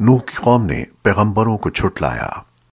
نوح کی قوم نے پیغمبروں کو چھٹلایا